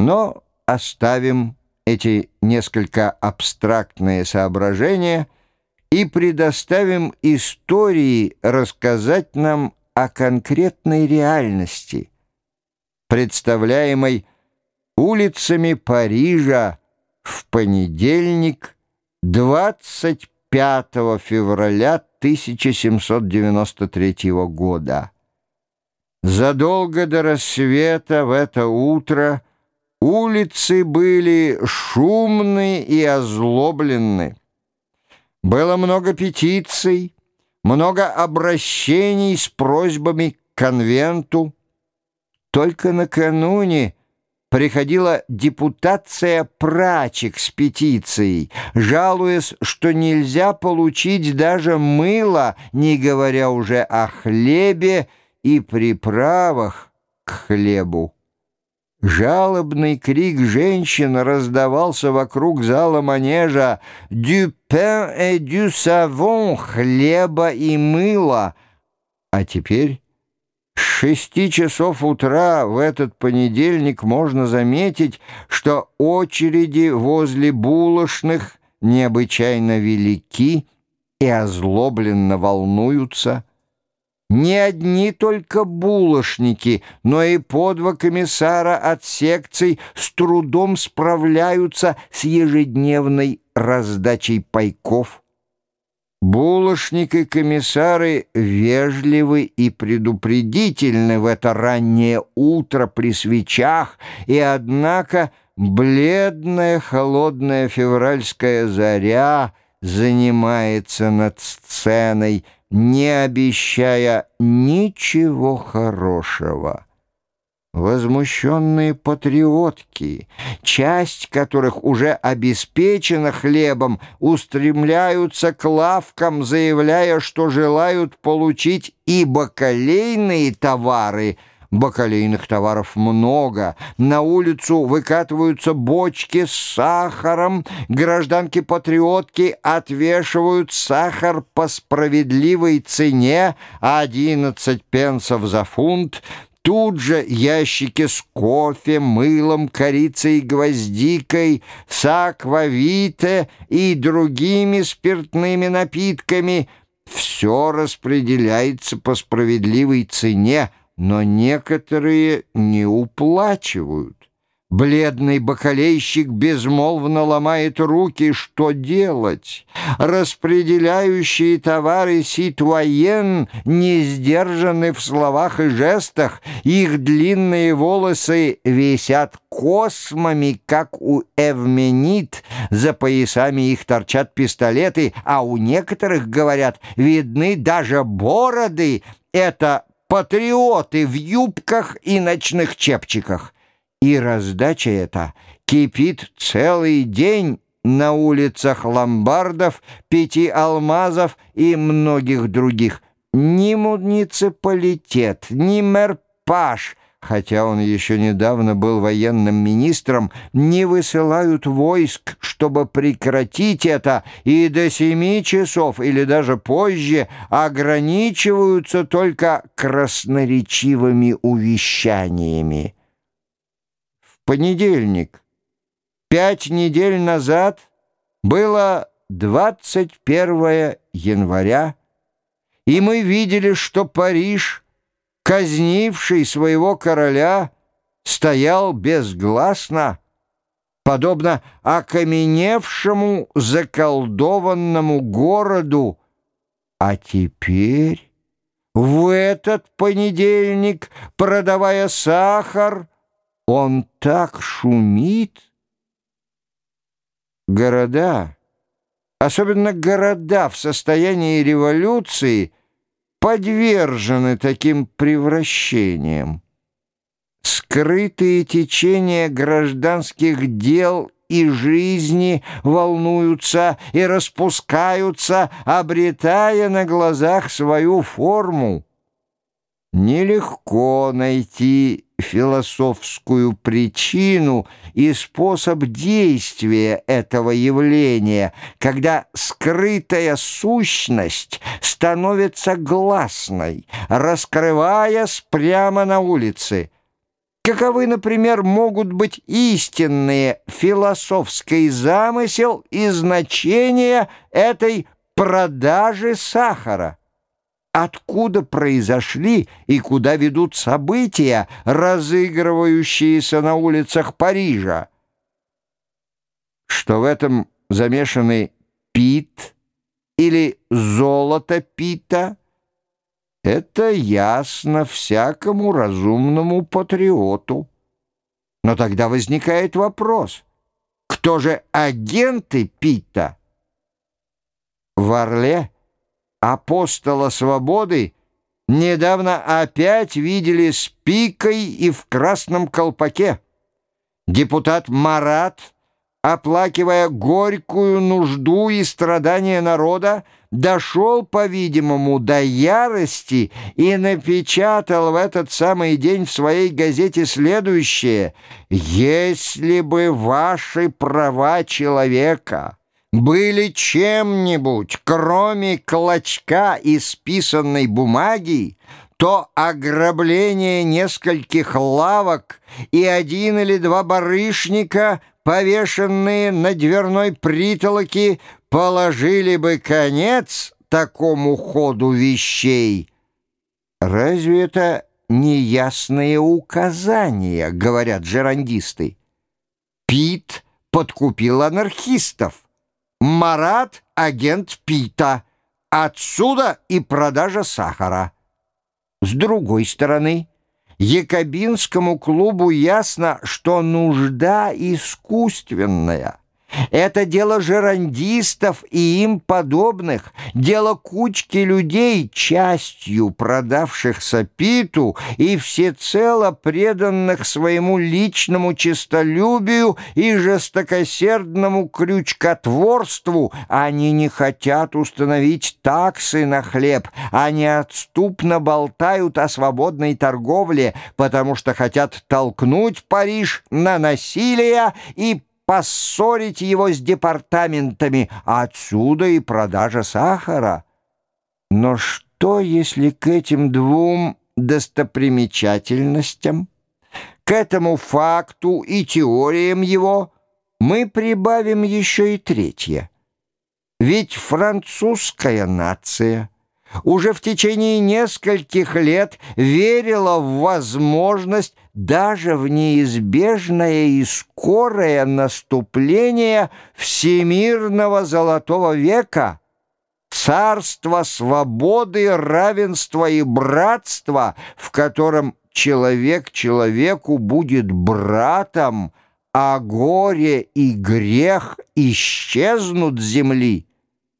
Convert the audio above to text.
Но оставим эти несколько абстрактные соображения и предоставим истории рассказать нам о конкретной реальности, представляемой улицами Парижа в понедельник 25 февраля 1793 года. Задолго до рассвета в это утро улицы были шумны и озлобленны. Было много петиций, много обращений с просьбами к конвенту. Только накануне приходила депутация прачек с петицией, жалуясь, что нельзя получить даже мыло, не говоря уже о хлебе и приправах к хлебу. Жалобный крик женщин раздавался вокруг зала манежа «Du pain et du savon» — «хлеба и мыла». А теперь с шести часов утра в этот понедельник можно заметить, что очереди возле булочных необычайно велики и озлобленно волнуются – не одни только булочники, но и по два комиссара от секций с трудом справляются с ежедневной раздачей пайков. Булочник и комиссары вежливы и предупредительны в это раннее утро при свечах, и однако бледная холодная февральская заря занимается над сценой — не обещая ничего хорошего. Возмущенные патриотки, часть которых уже обеспечена хлебом, устремляются к лавкам, заявляя, что желают получить и бакалейные товары – Бакалейных товаров много. На улицу выкатываются бочки с сахаром. Гражданки-патриотки отвешивают сахар по справедливой цене 11 пенсов за фунт. Тут же ящики с кофе, мылом, корицей, гвоздикой, с аквавите и другими спиртными напитками. Все распределяется по справедливой цене, но некоторые не уплачивают. Бледный бакалейщик безмолвно ломает руки, что делать. Распределяющие товары ситуаен не сдержаны в словах и жестах, их длинные волосы висят космами, как у эвменит, за поясами их торчат пистолеты, а у некоторых, говорят, видны даже бороды. Это патриоты в юбках и ночных чепчиках. И раздача эта кипит целый день на улицах ломбардов, пяти алмазов и многих других. Ни муниципалитет, ни мэр Паш хотя он еще недавно был военным министром, не высылают войск, чтобы прекратить это, и до семи часов или даже позже ограничиваются только красноречивыми увещаниями. В понедельник, пять недель назад, было 21 января, и мы видели, что Париж — казнивший своего короля, стоял безгласно, подобно окаменевшему заколдованному городу. А теперь, в этот понедельник, продавая сахар, он так шумит. Города, особенно города в состоянии революции — подвержены таким превращениям. Скрытые течения гражданских дел и жизни волнуются и распускаются, обретая на глазах свою форму. Нелегко найти философскую причину и способ действия этого явления, когда скрытая сущность становится гласной, раскрываясь прямо на улице. Каковы, например, могут быть истинные философский замысел и значение этой продажи сахара? Откуда произошли и куда ведут события, разыгрывающиеся на улицах Парижа? Что в этом замешаны Пит или золото Пита? Это ясно всякому разумному патриоту. Но тогда возникает вопрос, кто же агенты Пита? В Орле апостола свободы недавно опять видели с пикой и в красном колпаке. Депутат Марат — оплакивая горькую нужду и страдания народа, дошел, по-видимому, до ярости и напечатал в этот самый день в своей газете следующее «Если бы ваши права человека...» были чем-нибудь, кроме клочка исписанной бумаги, то ограбление нескольких лавок и один или два барышника повешенные на дверной притолоке, положили бы конец такому ходу вещей. Разве это неясные указания, говорят жерандисты? Пит подкупил анархистов. Марат — агент Пита. Отсюда и продажа сахара. С другой стороны, Якобинскому клубу ясно, что нужда искусственная. Это дело жерандистов и им подобных, дело кучки людей, частью продавшихся Питу и всецело преданных своему личному честолюбию и жестокосердному крючкотворству. Они не хотят установить таксы на хлеб, они отступно болтают о свободной торговле, потому что хотят толкнуть Париж на насилие и поссорить его с департаментами, а отсюда и продажа сахара. Но что, если к этим двум достопримечательностям, к этому факту и теориям его мы прибавим еще и третье? Ведь французская нация — уже в течение нескольких лет верила в возможность, даже в неизбежное и скорое наступление всемирного золотого века, царства свободы, равенства и братства, в котором человек человеку будет братом, а горе и грех исчезнут с земли.